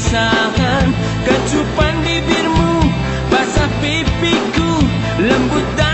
perpisahan Kecupan bibirmu Basah pipiku Lembut dan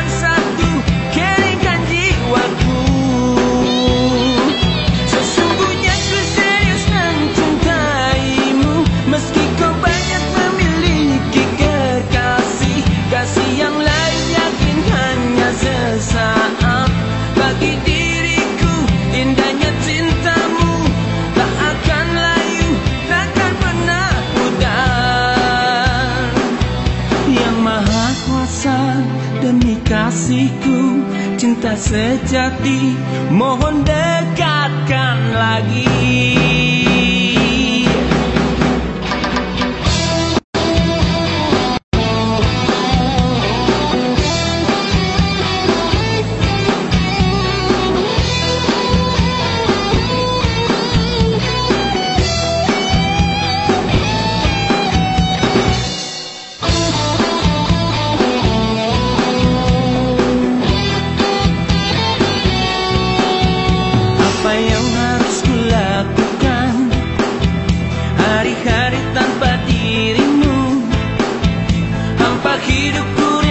kasihku cinta sejati mohon dekatkan lagi. tanpa dirimu. Hampa hidupku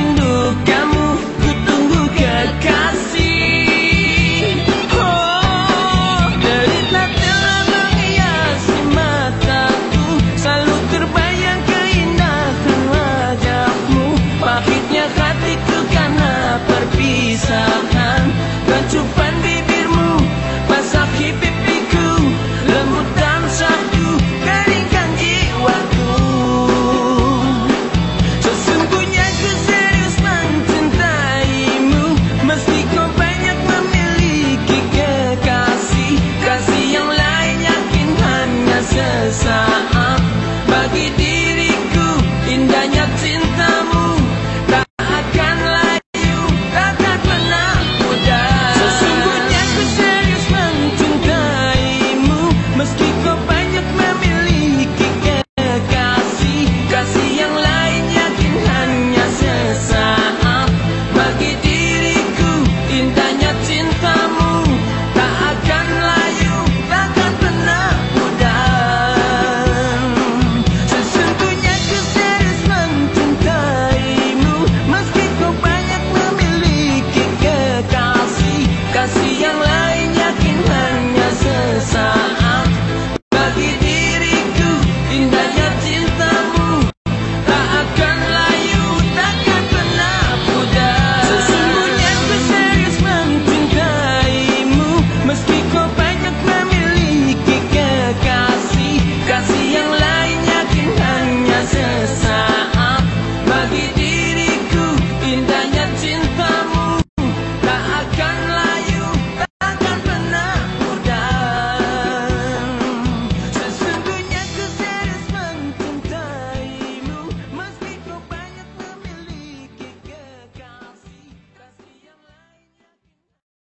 we'd be